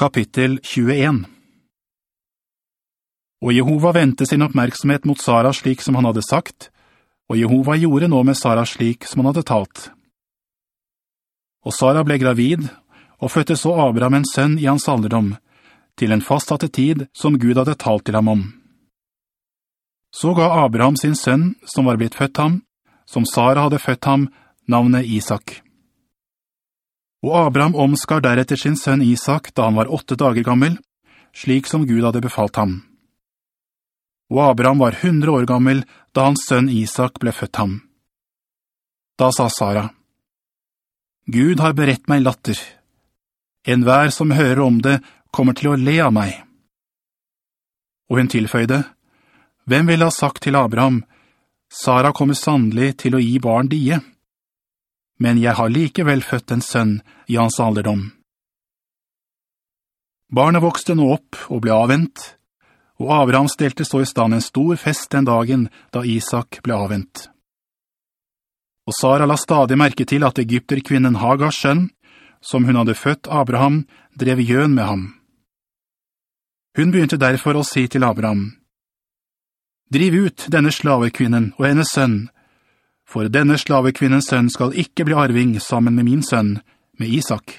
Kapittel 21 Og Jehova ventet sin oppmerksomhet mot Sara slik som han hadde sagt, og Jehova gjorde nå med Sara slik som han hadde talt. Og Sara ble gravid, og fødte så Abraham en sønn i hans alderdom, til en fastsatte tid som Gud hadde talt til ham om. Så ga Abraham sin sønn, som var blitt født ham, som Sara hadde født ham, navnet Isak. Og Abraham omskar deretter sin sønn Isak da han var åtte dager gammel, slik som Gud hadde befalt ham. Og Abraham var hundre år gammel da hans sønn Isak ble født ham. Da sa Sara, «Gud har berett meg latter. En hver som hører om det kommer til å le av meg.» Og hun tilføyde, «Hvem vil ha sagt til Abraham, Sara kommer sannelig til å gi barn die?» Men jeg har likevel født en sønn i hans alderdom. Barnet vokste nå opp og ble avvent, og Abraham stelte så i stand en stor fest den dagen da Isak ble avvent. Og Sara la stadig merke til at egypterkvinnen Hagars sønn, som hun hadde født Abraham, drev gjøn med ham. Hun begynte derfor å si til Abraham, «Driv ut denne slavekvinnen og hennes sønn, for denne slavekvinnens sønn skal ikke bli arving sammen med min sønn, med Isak.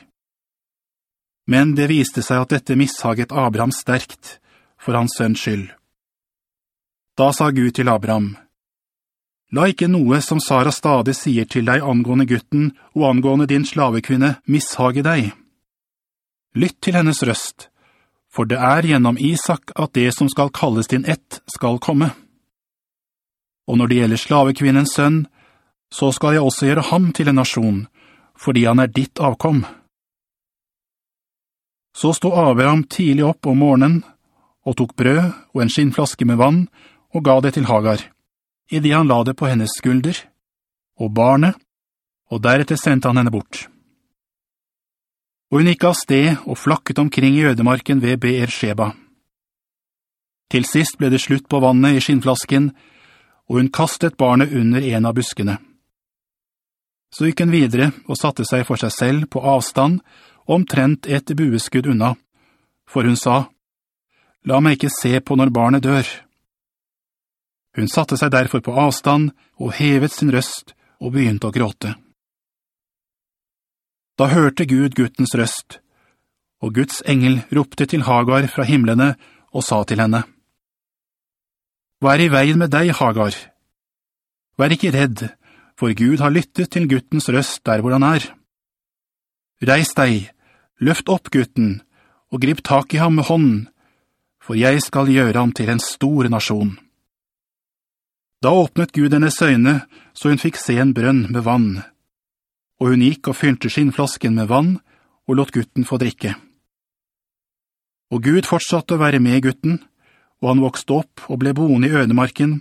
Men det viste seg at dette mishaget Abraham sterkt, for hans sønns skyld. Da sa Gud til Abraham, «La ikke noe som Sara stadig sier til deg angående gutten og angående din slavekvinne mishage deg. Lytt til hennes røst, for det er gjennom Isak at det som skal kalles din ett skal komme. Og når det gjelder slavekvinnens sønn, så skal jeg også gjøre ham til en nasjon, fordi han er ditt avkom. Så stod Abraham tidlig opp om morgenen, og tok brød og en skinnflaske med vann, og ga det til Hagar, i det han la det på hennes skulder, og barnet, og deretter sendte han henne bort. Og hun gikk av sted og flakket omkring i ødemarken ved Beer-Sheba. Til sist ble det slutt på vannet i skinnflasken, og hun kastet barnet under en av buskene. Så gikk hun videre og satte seg for seg selv på avstand, omtrent et bueskudd unna, for hun sa, «La meg ikke se på når barnet dør.» Hun satte seg derfor på avstand og hevet sin røst og begynte å gråte. Da hørte Gud guttens røst, og Guds engel ropte til Hagar fra himmelene og sa til henne, «Hva er i veien med deg, Hagar? Vær ikke redd, for Gud har lyttet til guttens røst der hvor han er. Reis deg, løft opp gutten, og grip tak i ham med hånden, for jeg skal gjøre ham til en stor nasjon. Da åpnet Gud hennes øyne, så hun fikk se en brønn med vann, og hun gikk og fylte skinnflasken med vann, og lot gutten få drikke. Og Gud fortsatte å være med gutten, og han vokste opp og ble boende i ødemarken,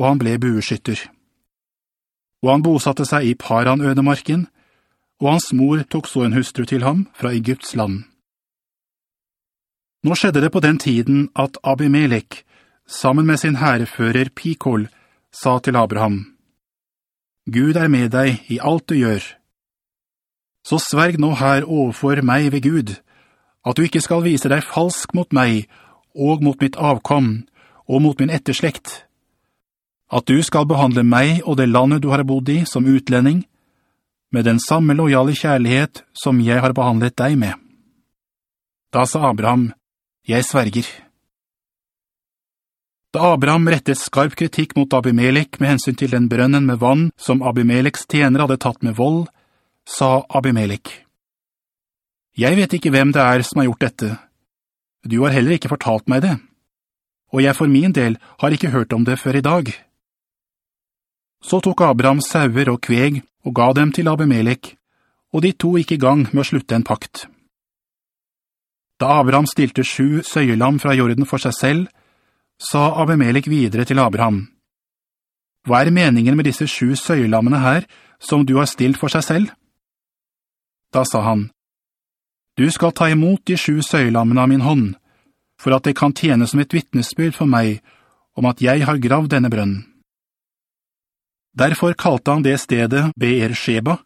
og han ble bueskytter og han bosatte seg i Paran-ødemarken, og hans mor tok så en hustru til ham fra Egypts land. Nå skjedde det på den tiden at Abimelech, sammen med sin herrefører Pikol, sa til Abraham, «Gud er med deg i alt du gjør. Så sverg nå her overfor meg ved Gud, at du ikke skal vise deg falsk mot meg og mot mitt avkom og mot min etterslekt, at du skal behandle meg og det landet du har bodd i som utlending, med den samme lojale kjærlighet som jeg har behandlet deg med. Da sa Abraham, jeg sverger. Da Abraham rettet skarp kritikk mot Abimelech med hensyn til den brønnen med vann som Abimelechs tjener hadde tatt med vold, sa Abimelech, «Jeg vet ikke hvem det er som har gjort dette. Du har heller ikke fortalt meg det, og jeg for min del har ikke hørt om det før i dag.» Så tok Abraham sauer og kveg og ga dem til Abimelech, og de to gikk i gang med å slutte en pakt. Da Abraham stilte sju søyelam fra jorden for seg selv, sa Abimelech videre til Abraham, «Hva er meningen med disse sju søyelammene her, som du har stilt for seg selv?» Da sa han, «Du skal ta imot de sju søyelammene av min hånd, for at det kan tjene som et vittnesbyrd for meg om at jeg har gravd denne brønnen.» Derfor kalte han det stedet Beer Sheba,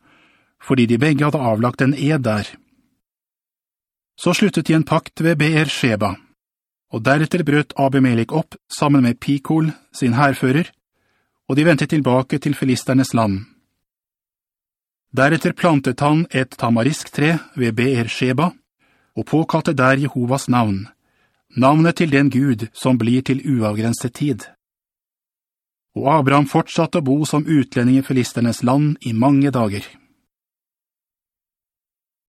fordi de begge hadde avlagt en ed der. Så sluttet de en pakt ved Beer Sheba, og deretter brøt Abimelik opp sammen med Pikol, sin herfører, og de ventet tilbake til filisternes land. Deretter plantet han et tamarisktre ved Beer Sheba, og påkalte der Jehovas navn, navnet til den Gud som blir til uavgrenset tid. Og Abraham fortsatte å bo som utlending i filisternes land i mange dager.